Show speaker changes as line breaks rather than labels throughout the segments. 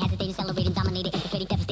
hesitated, celebrated, dominated, infiltrated, devastated.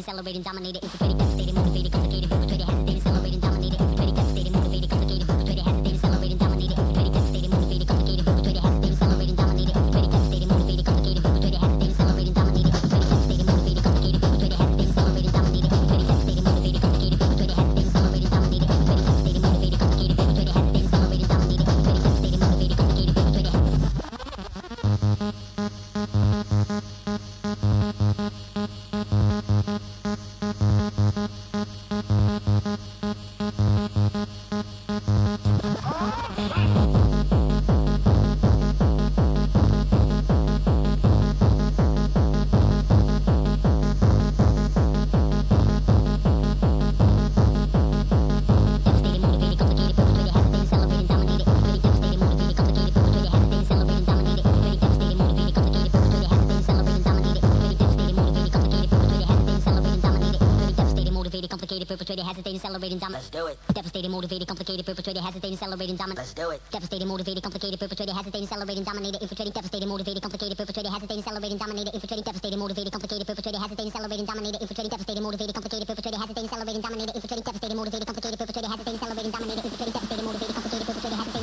Celebrating, dominant. Let's do it. Devastating, motivated, complicated, perpetrated, hesitating, celebrating, dominant. Let's do it. Devastated, motivated, complicated, perpetrated, hesitating, celebrating, dominated, infiltrating, devastating, motivated, complicated, perpetrated, hesitating, celebrating, dominated, infiltrating, devastating, motivated, complicated, perpetrated, hesitating, celebrating, dominated, infiltrating, devastating, motivated, complicated, perpetrated, hesitating, celebrating, dominated, infiltrating, devastating, motivated, complicated, perpetrated, hesitating, celebrating,
dominated, infiltrating, devastating, motivated, complicated, perpetrated, hesitating,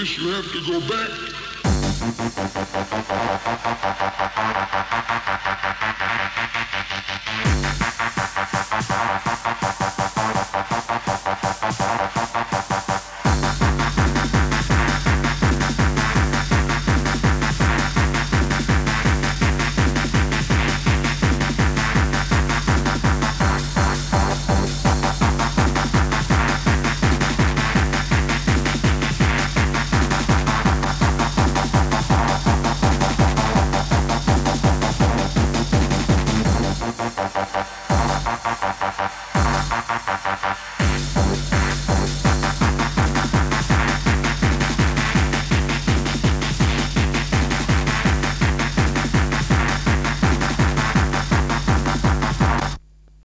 this, you have to go back